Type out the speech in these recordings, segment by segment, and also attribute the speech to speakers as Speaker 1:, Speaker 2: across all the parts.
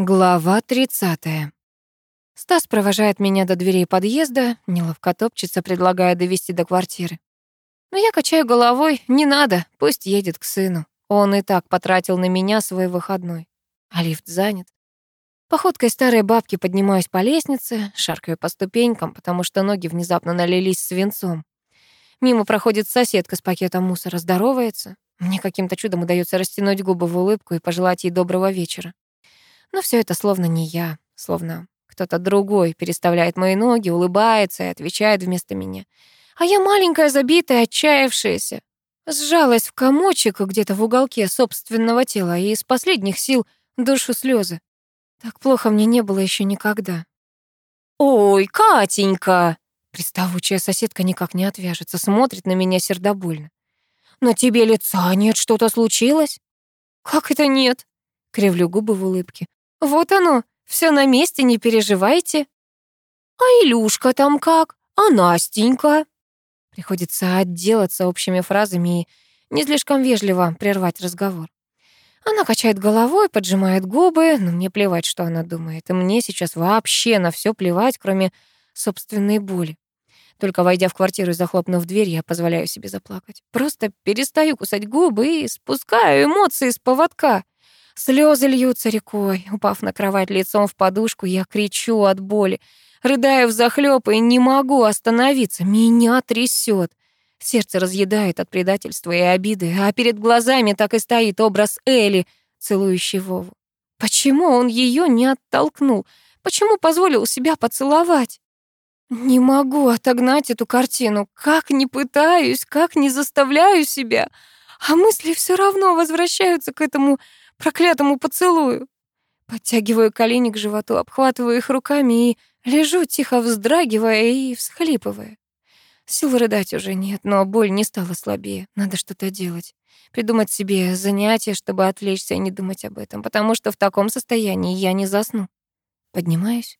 Speaker 1: Глава 30. Стас провожает меня до дверей подъезда, неловко топчется, предлагая довести до квартиры. Но я качаю головой, не надо, пусть едет к сыну. Он и так потратил на меня свой выходной. А лифт занят. Походкой старой бабки поднимаюсь по лестнице, шаркаю по ступенькам, потому что ноги внезапно налились свинцом. Мимо проходит соседка с пакетом мусора, здоровается. Мне каким-то чудом удается растянуть губы в улыбку и пожелать ей доброго вечера. Но все это словно не я, словно кто-то другой переставляет мои ноги, улыбается и отвечает вместо меня. А я маленькая, забитая, отчаявшаяся. Сжалась в комочек где-то в уголке собственного тела и из последних сил душу слезы. Так плохо мне не было еще никогда. «Ой, Катенька!» Приставучая соседка никак не отвяжется, смотрит на меня сердобольно. «На тебе лица нет, что-то случилось?» «Как это нет?» Кривлю губы в улыбке. Вот оно, все на месте, не переживайте. А Илюшка там как? А Настенька? Приходится отделаться общими фразами и не слишком вежливо прервать разговор. Она качает головой, поджимает губы, но мне плевать, что она думает. И мне сейчас вообще на все плевать, кроме собственной боли. Только войдя в квартиру и захлопнув дверь, я позволяю себе заплакать. Просто перестаю кусать губы и спускаю эмоции с поводка. Слезы льются рекой. Упав на кровать лицом в подушку, я кричу от боли. Рыдаю взахлёб и не могу остановиться. Меня трясет. Сердце разъедает от предательства и обиды, а перед глазами так и стоит образ Эли, целующий Вову. Почему он ее не оттолкнул? Почему позволил себя поцеловать? Не могу отогнать эту картину. Как не пытаюсь, как не заставляю себя. А мысли все равно возвращаются к этому проклятому поцелую. Подтягиваю колени к животу, обхватываю их руками и лежу, тихо вздрагивая и всхлипывая. Сил рыдать уже нет, но боль не стала слабее. Надо что-то делать. Придумать себе занятие, чтобы отвлечься и не думать об этом, потому что в таком состоянии я не засну. Поднимаюсь.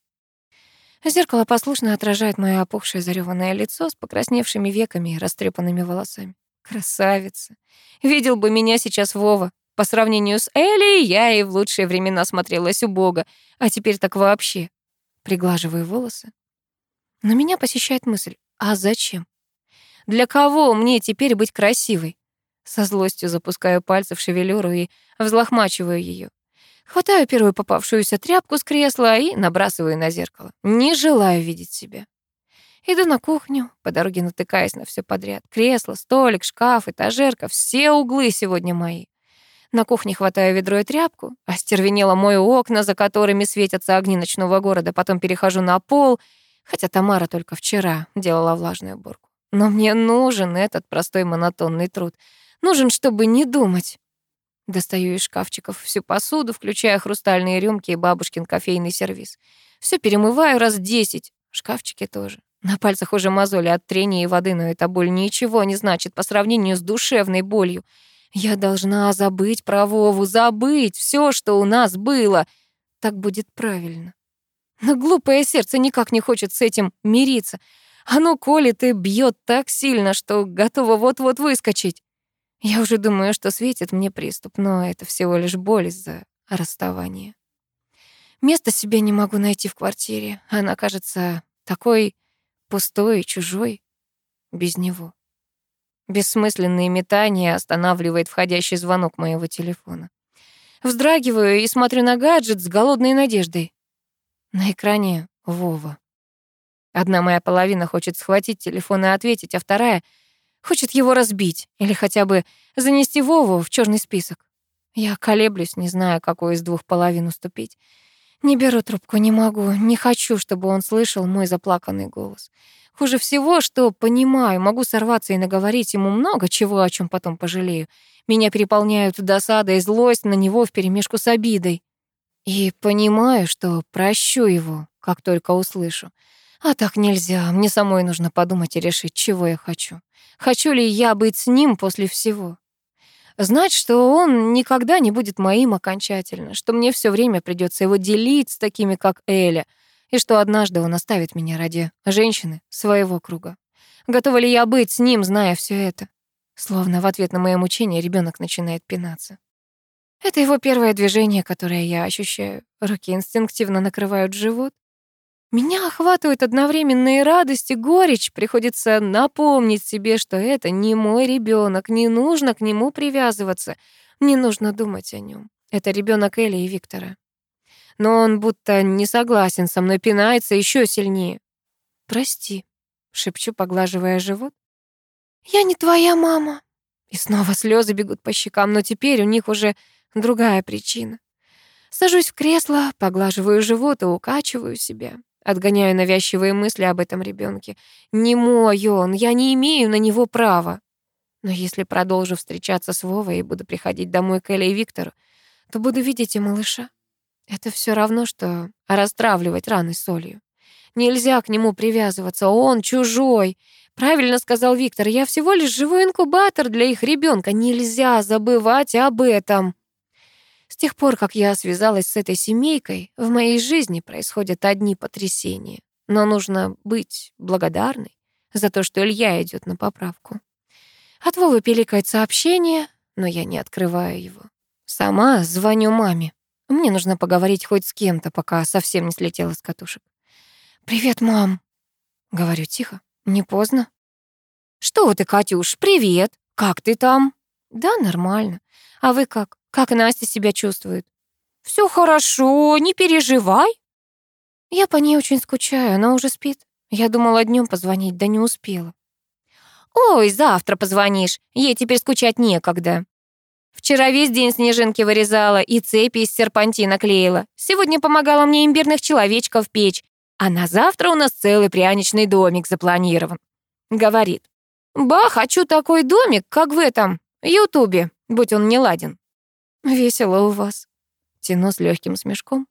Speaker 1: Зеркало послушно отражает мое опухшее зареванное лицо с покрасневшими веками и растрепанными волосами. Красавица. Видел бы меня сейчас Вова. По сравнению с Элли, я и в лучшие времена смотрелась убого, а теперь так вообще. Приглаживаю волосы. Но меня посещает мысль, а зачем? Для кого мне теперь быть красивой? Со злостью запускаю пальцы в шевелюру и взлохмачиваю ее. Хватаю первую попавшуюся тряпку с кресла и набрасываю на зеркало. Не желаю видеть себя. Иду на кухню, по дороге натыкаясь на все подряд. Кресло, столик, шкаф, этажерка, все углы сегодня мои. На кухне хватаю ведро и тряпку, остервенело мою окна, за которыми светятся огни ночного города, потом перехожу на пол, хотя Тамара только вчера делала влажную уборку. Но мне нужен этот простой монотонный труд. Нужен, чтобы не думать. Достаю из шкафчиков всю посуду, включая хрустальные рюмки и бабушкин кофейный сервиз. Все перемываю раз десять, шкафчики тоже. На пальцах уже мозоли от трения и воды, но эта боль ничего не значит по сравнению с душевной болью — я должна забыть про Вову, забыть все, что у нас было. Так будет правильно. Но глупое сердце никак не хочет с этим мириться. Оно колет и бьет так сильно, что готово вот-вот выскочить. Я уже думаю, что светит мне приступ, но это всего лишь боль из-за расставания. Места себе не могу найти в квартире. Она кажется такой пустой чужой без него. Бессмысленные метания останавливает входящий звонок моего телефона. Вздрагиваю и смотрю на гаджет с голодной надеждой. На экране Вова. Одна моя половина хочет схватить телефон и ответить, а вторая хочет его разбить или хотя бы занести Вову в черный список. Я колеблюсь, не знаю, какой из двух половин уступить. Не беру трубку, не могу, не хочу, чтобы он слышал мой заплаканный голос. Хуже всего, что понимаю, могу сорваться и наговорить ему много чего, о чем потом пожалею. Меня переполняют досада и злость на него вперемешку с обидой. И понимаю, что прощу его, как только услышу. А так нельзя, мне самой нужно подумать и решить, чего я хочу. Хочу ли я быть с ним после всего? Знать, что он никогда не будет моим окончательно, что мне все время придется его делить с такими, как Эля — и что однажды он оставит меня ради женщины своего круга. Готова ли я быть с ним, зная все это? Словно в ответ на мои мучения ребенок начинает пинаться. Это его первое движение, которое я ощущаю. Руки инстинктивно накрывают живот. Меня охватывает одновременно и радость, и горечь. Приходится напомнить себе, что это не мой ребенок, не нужно к нему привязываться, не нужно думать о нем. Это ребенок Эли и Виктора. Но он будто не согласен со мной, пинается еще сильнее. «Прости», — шепчу, поглаживая живот. «Я не твоя мама». И снова слезы бегут по щекам, но теперь у них уже другая причина. Сажусь в кресло, поглаживаю живот и укачиваю себя. Отгоняю навязчивые мысли об этом ребенке. Не мой он, я не имею на него права. Но если продолжу встречаться с Вовой и буду приходить домой к Эле и Виктору, то буду видеть и малыша. Это все равно, что растравливать раны солью. Нельзя к нему привязываться, он чужой. Правильно сказал Виктор, я всего лишь живой инкубатор для их ребенка. Нельзя забывать об этом. Тех пор, как я связалась с этой семейкой, в моей жизни происходят одни потрясения. Но нужно быть благодарной за то, что Илья идет на поправку. От Вовы пиликает сообщение, но я не открываю его. Сама звоню маме. Мне нужно поговорить хоть с кем-то, пока совсем не слетела с катушек. «Привет, мам», — говорю тихо. «Не поздно?» «Что ты, Катюш, привет! Как ты там?» «Да, нормально. А вы как? Как Настя себя чувствует? Все хорошо, не переживай. Я по ней очень скучаю, она уже спит. Я думала днем позвонить, да не успела. Ой, завтра позвонишь, ей теперь скучать некогда. Вчера весь день снежинки вырезала и цепи из серпантина клеила. Сегодня помогала мне имбирных человечков печь. А на завтра у нас целый пряничный домик запланирован. Говорит, «Ба, хочу такой домик, как в этом, Ютубе, будь он не ладен». «Весело у вас», — тяну с легким смешком.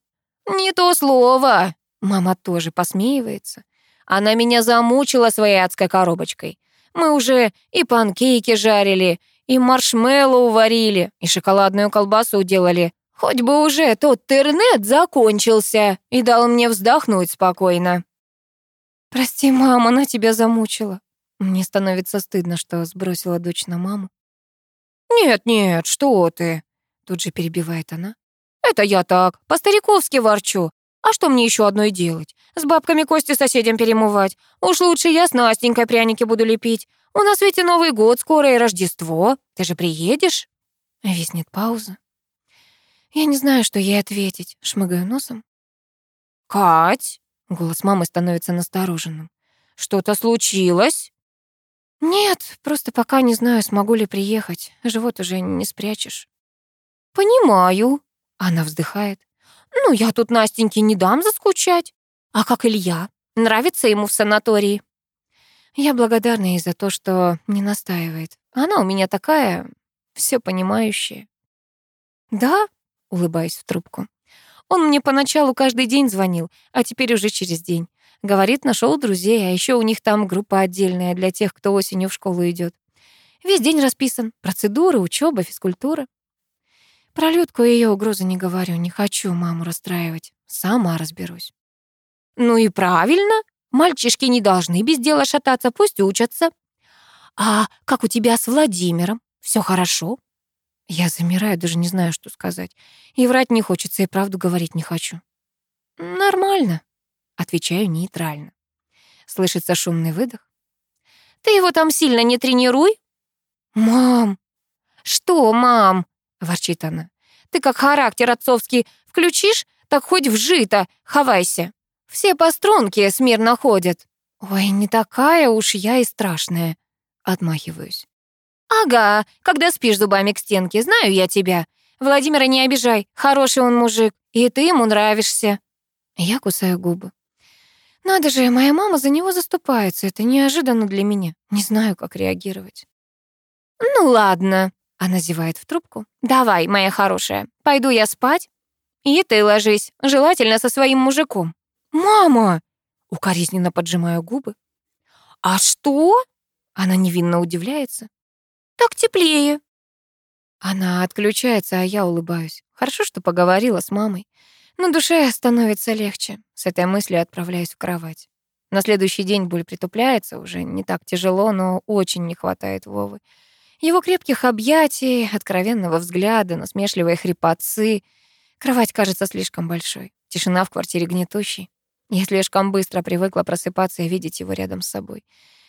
Speaker 1: «Не то слово!» Мама тоже посмеивается. Она меня замучила своей адской коробочкой. Мы уже и панкейки жарили, и маршмеллоу варили, и шоколадную колбасу делали. Хоть бы уже тот интернет закончился и дал мне вздохнуть спокойно. «Прости, мама, она тебя замучила». Мне становится стыдно, что сбросила дочь на маму. «Нет-нет, что ты!» Тут же перебивает она. «Это я так, по-стариковски ворчу. А что мне еще одной делать? С бабками кости соседям перемывать? Уж лучше я с Настенькой пряники буду лепить. У нас ведь и Новый год скоро, и Рождество. Ты же приедешь?» Виснет пауза. Я не знаю, что ей ответить. Шмыгаю носом. «Кать!» — голос мамы становится настороженным. «Что-то случилось?» «Нет, просто пока не знаю, смогу ли приехать. Живот уже не спрячешь». «Понимаю», — она вздыхает. «Ну, я тут Настеньке не дам заскучать. А как Илья? Нравится ему в санатории?» Я благодарна ей за то, что не настаивает. Она у меня такая, все понимающая. «Да», — улыбаюсь в трубку. «Он мне поначалу каждый день звонил, а теперь уже через день. Говорит, нашел друзей, а еще у них там группа отдельная для тех, кто осенью в школу идет. Весь день расписан. Процедуры, учеба, физкультура. Про Людку и ее угрозы не говорю, не хочу маму расстраивать. Сама разберусь. Ну и правильно. Мальчишки не должны без дела шататься, пусть учатся. А как у тебя с Владимиром? Все хорошо? Я замираю, даже не знаю, что сказать. И врать не хочется, и правду говорить не хочу. Нормально, отвечаю нейтрально. Слышится шумный выдох. Ты его там сильно не тренируй. Мам! Что, мам? — ворчит она. «Ты как характер отцовский включишь, так хоть вжито, хавайся. Все по смирно ходят». «Ой, не такая уж я и страшная», — отмахиваюсь. «Ага, когда спишь зубами к стенке, знаю я тебя. Владимира не обижай, хороший он мужик, и ты ему нравишься». Я кусаю губы. Надо же, моя мама за него заступается, это неожиданно для меня. Не знаю, как реагировать. «Ну ладно», она зевает в трубку. «Давай, моя хорошая, пойду я спать. И ты ложись, желательно со своим мужиком». «Мама!» Укоризненно поджимаю губы. «А что?» Она невинно удивляется. «Так теплее». Она отключается, а я улыбаюсь. Хорошо, что поговорила с мамой. На душе становится легче. С этой мыслью отправляюсь в кровать. На следующий день боль притупляется, уже не так тяжело, но очень не хватает Вовы. Его крепких объятий, откровенного взгляда, насмешливой хрипотцы. Кровать кажется слишком большой. Тишина в квартире гнетущей. Я слишком быстро привыкла просыпаться и видеть его рядом с собой.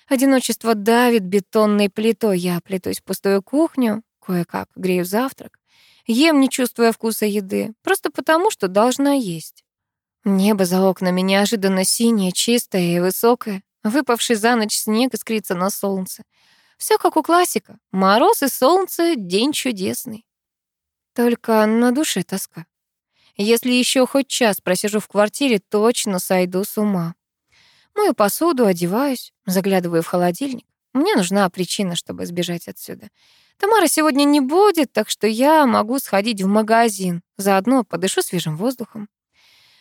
Speaker 1: Одиночество давит бетонной плитой. Я плетусь в пустую кухню, кое-как грею завтрак. Ем, не чувствуя вкуса еды, просто потому, что должна есть. Небо за окнами неожиданно синее, чистое и высокое. Выпавший за ночь снег искрится на солнце. Все как у классика. Мороз и солнце — день чудесный. Только на душе тоска. Если еще хоть час просижу в квартире, точно сойду с ума. Мою посуду, одеваюсь, заглядываю в холодильник. Мне нужна причина, чтобы сбежать отсюда. Тамара сегодня не будет, так что я могу сходить в магазин. Заодно подышу свежим воздухом.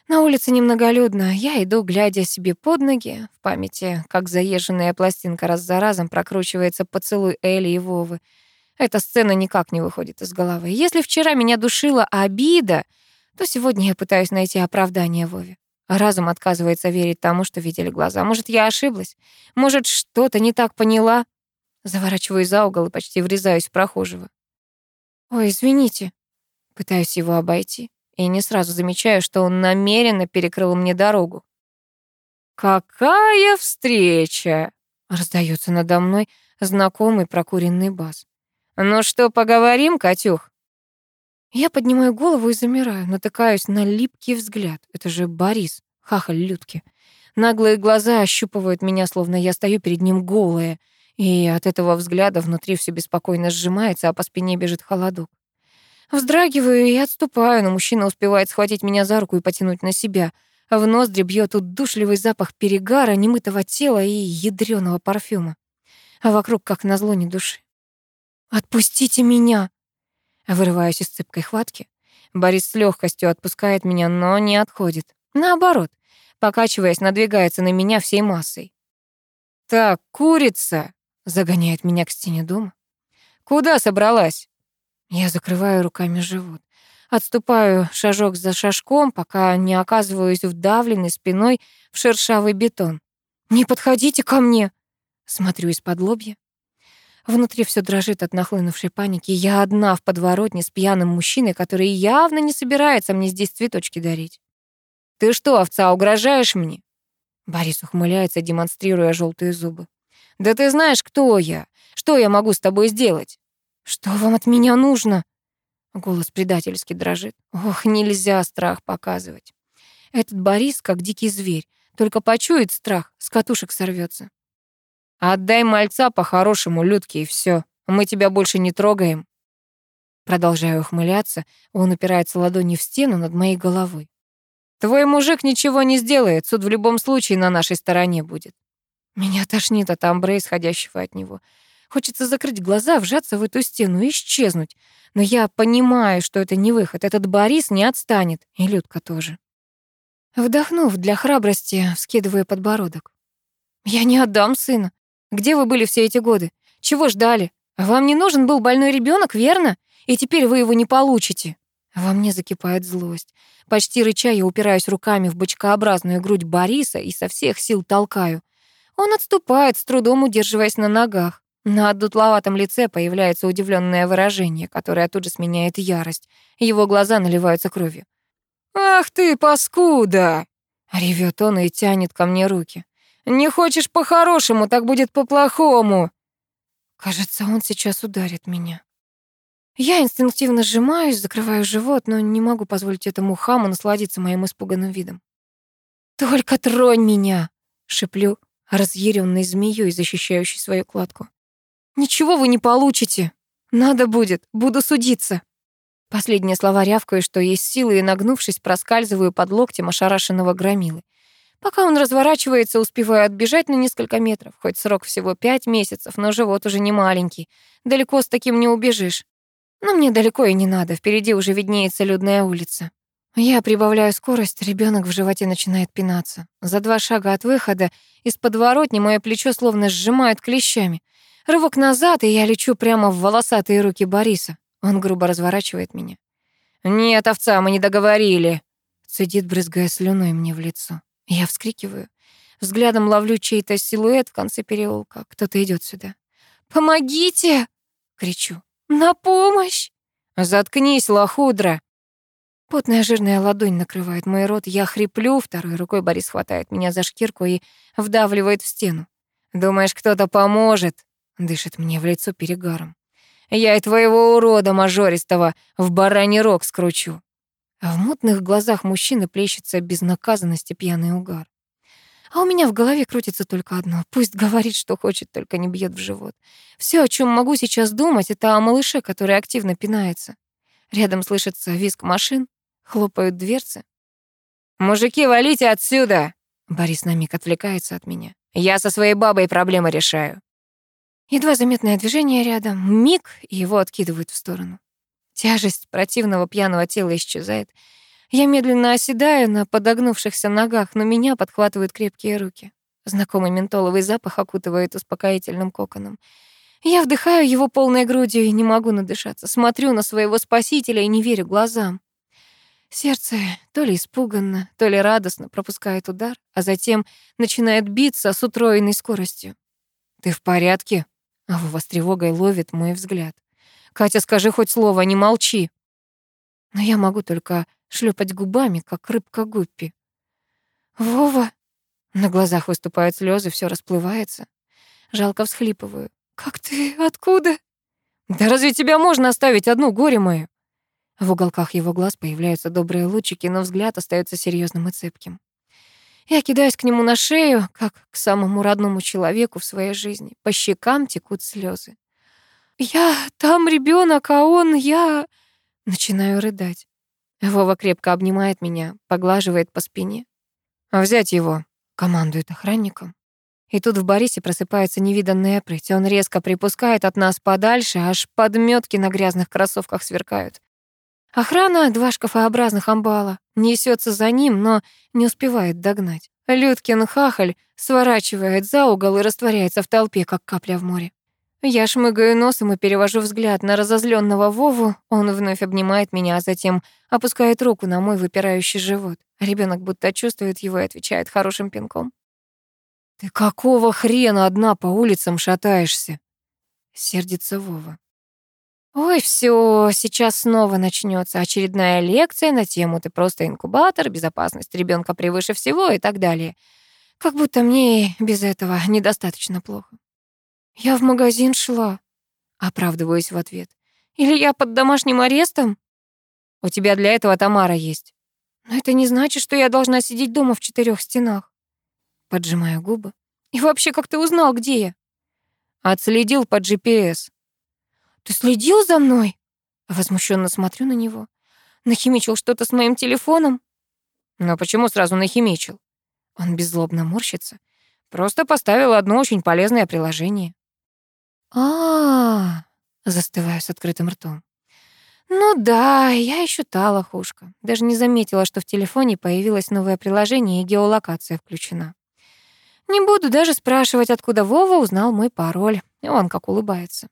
Speaker 1: На улице немноголюдно. Я иду, глядя себе под ноги. В памяти, как заезженная пластинка раз за разом прокручивается поцелуй Эли и Вовы. Эта сцена никак не выходит из головы. Если вчера меня душила обида, то сегодня я пытаюсь найти оправдание Вове. разум отказывается верить тому, что видели глаза. Может, я ошиблась? Может, что-то не так поняла? Заворачиваюсь за угол и почти врезаюсь в прохожего. «Ой, извините». Пытаюсь его обойти и не сразу замечаю, что он намеренно перекрыл мне дорогу. «Какая встреча!» — раздается надо мной знакомый прокуренный бас. «Ну что, поговорим, Катюх?» Я поднимаю голову и замираю, натыкаюсь на липкий взгляд. Это же Борис, хахаль Людки. Наглые глаза ощупывают меня, словно я стою перед ним голая, и от этого взгляда внутри все беспокойно сжимается, а по спине бежит холодок. Вздрагиваю и отступаю, но мужчина успевает схватить меня за руку и потянуть на себя. В ноздри бьет удушливый запах перегара, немытого тела и ядреного парфюма. А вокруг, как назло, ни души. «Отпустите меня!» Вырываюсь из цепкой хватки. Борис с легкостью отпускает меня, но не отходит. Наоборот, покачиваясь, надвигается на меня всей массой. «Так, курица!» — загоняет меня к стене дома. «Куда собралась?» Я закрываю руками живот. Отступаю шажок за шажком, пока не оказываюсь вдавленной спиной в шершавый бетон. «Не подходите ко мне!» Смотрю из-под лобья. Внутри все дрожит от нахлынувшей паники. Я одна в подворотне с пьяным мужчиной, который явно не собирается мне здесь цветочки дарить. «Ты что, овца, угрожаешь мне?» Борис ухмыляется, демонстрируя желтые зубы. «Да ты знаешь, кто я? Что я могу с тобой сделать?» «Что вам от меня нужно?» Голос предательски дрожит. Ох, нельзя страх показывать. Этот Борис как дикий зверь. Только почует страх, с катушек сорвется. «Отдай мальца по-хорошему, Людке, и все. Мы тебя больше не трогаем». Продолжаю ухмыляться, он упирается ладонью в стену над моей головой. «Твой мужик ничего не сделает, суд в любом случае на нашей стороне будет». Меня тошнит от амбре, исходящего от него. Хочется закрыть глаза, вжаться в эту стену и исчезнуть. Но я понимаю, что это не выход. Этот Борис не отстанет. И Людка тоже. Вдохнув для храбрости, вскидываю подбородок. «Я не отдам сына. Где вы были все эти годы? Чего ждали? Вам не нужен был больной ребенок, верно? И теперь вы его не получите». Во мне закипает злость. Почти рыча я упираюсь руками в бочкообразную грудь Бориса и со всех сил толкаю. Он отступает, с трудом удерживаясь на ногах. На дутловатом лице появляется удивленное выражение, которое тут же сменяет ярость. Его глаза наливаются кровью. «Ах ты, паскуда!» — ревет он и тянет ко мне руки. «Не хочешь по-хорошему, так будет по-плохому!» Кажется, он сейчас ударит меня. Я инстинктивно сжимаюсь, закрываю живот, но не могу позволить этому хаму насладиться моим испуганным видом. «Только тронь меня!» — шеплю, разъяренной змеей, защищающей свою кладку. «Ничего вы не получите. Надо будет, буду судиться». Последние слова рявкаю, что есть силы, и, нагнувшись, проскальзываю под локтем ошарашенного громилы. Пока он разворачивается, успеваю отбежать на несколько метров. Хоть срок всего пять месяцев, но живот уже не маленький. Далеко с таким не убежишь. Но мне далеко и не надо, впереди уже виднеется людная улица. Я прибавляю скорость, ребенок в животе начинает пинаться. За два шага от выхода из подворотни мое плечо словно сжимают клещами. Рывок назад, и я лечу прямо в волосатые руки Бориса. Он грубо разворачивает меня. «Нет, овца, мы не договорили!» Цедит, брызгая слюной мне в лицо. Я вскрикиваю. Взглядом ловлю чей-то силуэт в конце переулка. Кто-то идет сюда. «Помогите!» Кричу. «На помощь!»
Speaker 2: «Заткнись, лохудра!»
Speaker 1: Потная жирная ладонь накрывает мой рот, я хриплю, второй рукой Борис хватает меня за шкирку и вдавливает в стену.
Speaker 2: «Думаешь, кто-то поможет?» — дышит мне в лицо перегаром. «Я и твоего урода мажористого в бараний рог скручу».
Speaker 1: А в мутных глазах мужчины плещется безнаказанность и пьяный угар. А у меня в голове крутится только одно. Пусть говорит, что хочет, только не бьет в живот. Все, о чем могу сейчас думать, это о малыше, который активно пинается. Рядом слышится визг машин, хлопают дверцы.
Speaker 2: «Мужики, валите отсюда!»
Speaker 1: Борис на миг отвлекается от меня.
Speaker 2: «Я со своей бабой проблемы решаю».
Speaker 1: Едва заметное движение рядом, миг, и его откидывают в сторону. Тяжесть противного пьяного тела исчезает. Я медленно оседаю на подогнувшихся ногах, но меня подхватывают крепкие руки. Знакомый ментоловый запах окутывает успокоительным коконом. Я вдыхаю его полной грудью и не могу надышаться. Смотрю на своего спасителя и не верю глазам. Сердце то ли испуганно, то ли радостно пропускает удар, а затем начинает биться с утроенной скоростью.
Speaker 2: «Ты в порядке?»
Speaker 1: А Вова с тревогой ловит мой взгляд.
Speaker 2: «Катя, скажи хоть слово, не молчи!»
Speaker 1: Но я могу только шлепать губами, как рыбка гуппи. «Вова!» На глазах выступают слезы, все расплывается. Жалко всхлипываю. «Как ты? Откуда?»
Speaker 2: «Да разве тебя можно оставить одну, горе мое?»
Speaker 1: В уголках его глаз появляются добрые лучики, но взгляд остается серьезным и цепким. Я кидаюсь к нему на шею, как к самому родному человеку в своей жизни. По щекам текут слезы. «Я там ребенок, а он, я...» Начинаю рыдать. Вова крепко обнимает меня, поглаживает по спине.
Speaker 2: «Взять его», —
Speaker 1: командует охранником. И тут в Борисе просыпается невиданная прыть. Он резко припускает от нас подальше, аж подметки на грязных кроссовках сверкают. Охрана, два шкафообразных амбала, несется за ним, но не успевает догнать. Людкин хахаль сворачивает за угол и растворяется в толпе, как капля в море. Я шмыгаю носом и перевожу взгляд на разозленного Вову. Он вновь обнимает меня, а затем опускает руку на мой выпирающий живот. Ребенок будто чувствует его и отвечает хорошим пинком.
Speaker 2: «Ты какого хрена одна по улицам шатаешься?»
Speaker 1: Сердится Вова. Ой, все, сейчас снова начнется очередная лекция на тему «Ты просто инкубатор, безопасность ребенка превыше всего» и так далее. Как будто мне без этого недостаточно плохо. Я в магазин шла, оправдываюсь в ответ. Или я под домашним арестом?
Speaker 2: У тебя для этого Тамара есть.
Speaker 1: Но это не значит, что я должна сидеть дома в четырех стенах. Поджимаю губы. И вообще, как ты узнал, где я?
Speaker 2: Отследил по GPS.
Speaker 1: «Ты следил за мной?» Возмущенно смотрю на него. «Нахимичил что-то с моим телефоном?»
Speaker 2: «Но почему сразу нахимичил?»
Speaker 1: Он беззлобно морщится.
Speaker 2: «Просто поставил одно очень полезное приложение».
Speaker 1: а, застываю с открытым ртом. Ну да, я еще та лохушка. Даже не заметила, что в телефоне появилось новое приложение и геолокация включена. Не буду даже спрашивать, откуда Вова узнал мой пароль. Он как улыбается.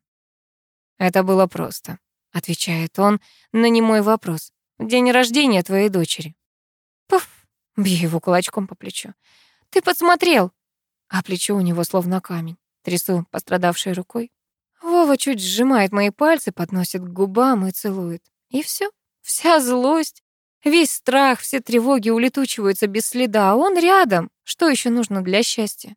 Speaker 2: Это было просто, отвечает он на немой вопрос. День рождения твоей дочери.
Speaker 1: Пуф, бью его кулачком по плечу. Ты подсмотрел? А плечо у него словно камень. Трясу пострадавшей рукой. Вова чуть сжимает мои пальцы, подносит к губам и целует. И все, вся злость, весь страх, все тревоги улетучиваются без следа, а он рядом. Что еще нужно для счастья?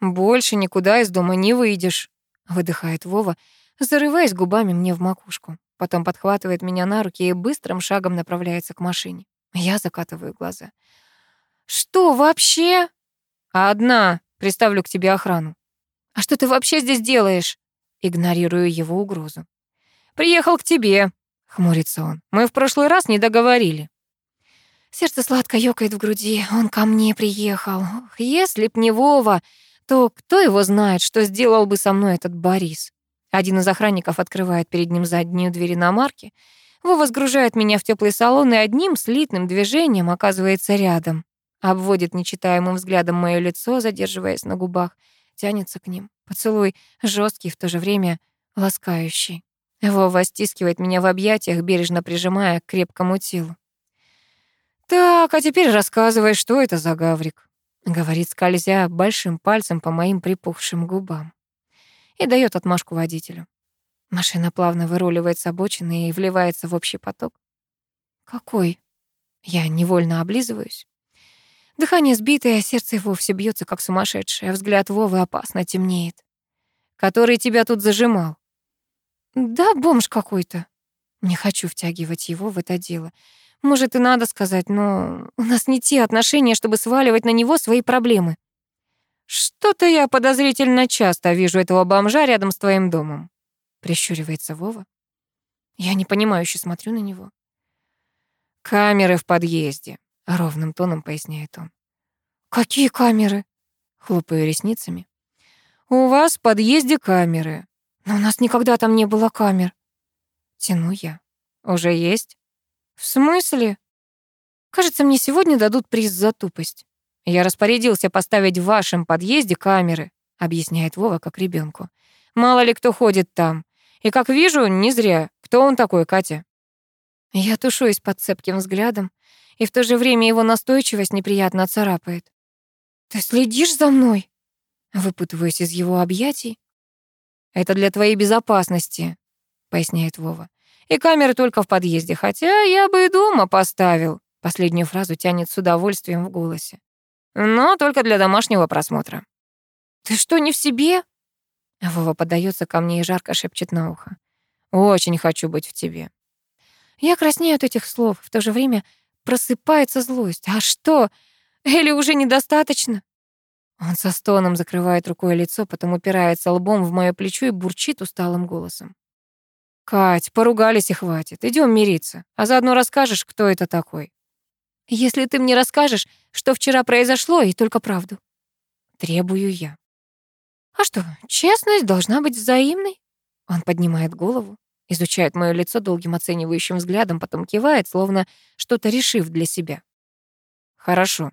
Speaker 2: Больше никуда из дома не выйдешь, выдыхает Вова, зарываясь губами мне в макушку. Потом подхватывает меня на руки и быстрым шагом направляется к машине. Я закатываю глаза.
Speaker 1: «Что вообще?»
Speaker 2: «Одна. Приставлю к тебе охрану».
Speaker 1: «А что ты вообще здесь делаешь?»
Speaker 2: Игнорирую его угрозу. «Приехал к тебе», — хмурится он. «Мы в прошлый раз не договорили».
Speaker 1: Сердце сладко ёкает в груди. Он ко мне приехал. Ох, если б не Вова, то кто его знает, что сделал бы со мной этот Борис? Один из охранников открывает перед ним заднюю дверь иномарки. Вова сгружает меня в теплый салон и одним слитным движением оказывается рядом. Обводит нечитаемым взглядом моё лицо, задерживаясь на губах. Тянется к ним. Поцелуй жесткий, в то же время ласкающий. Вова стискивает меня в объятиях, бережно прижимая к крепкому телу.
Speaker 2: «Так, а теперь рассказывай, что это за гаврик», — говорит, скользя большим пальцем по моим припухшим губам и дает отмашку водителю.
Speaker 1: Машина плавно выруливает с обочины и вливается в общий поток. Какой? Я невольно облизываюсь. Дыхание сбитое, сердце и вовсе бьется, как сумасшедшее. Взгляд Вовы опасно темнеет. Который тебя тут зажимал? Да, бомж какой-то. Не хочу втягивать его в это дело. Может, и надо сказать, но у нас не те отношения, чтобы сваливать на него свои проблемы. Что-то я подозрительно часто вижу этого бомжа рядом с твоим домом. Прищуривается Вова. Я непонимающе смотрю на него. Камеры в подъезде, ровным тоном поясняет он. Какие камеры? Хлопаю ресницами. У вас в подъезде камеры. Но у нас никогда там не было камер. Тяну я. Уже есть? В смысле? Кажется, мне сегодня дадут приз за тупость. Я распорядился поставить в вашем подъезде камеры, объясняет Вова как ребенку. Мало ли кто ходит там. И как вижу, не зря. Кто он такой, Катя? Я тушуюсь под цепким взглядом, и в то же время его настойчивость неприятно царапает. «Ты следишь за мной?» Выпутываюсь из его объятий. «Это для твоей безопасности», — поясняет Вова. «И камеры только в подъезде, хотя я бы и дома поставил». Последнюю фразу тянет с удовольствием в голосе. «Но только для домашнего просмотра». «Ты что, не в себе?» Вова подается ко мне и жарко шепчет на ухо. «Очень хочу быть в тебе». Я краснею от этих слов, в то же время просыпается злость. А что? Или уже недостаточно? Он со стоном закрывает рукой лицо, потом упирается лбом в моё плечо и бурчит усталым голосом. «Кать, поругались и хватит. Идем мириться. А заодно расскажешь, кто это такой». «Если ты мне расскажешь, что вчера произошло, и только правду». Требую я. «А что, честность должна быть взаимной?» Он поднимает голову, изучает моё лицо долгим оценивающим взглядом, потом кивает, словно что-то решив для себя. «Хорошо»,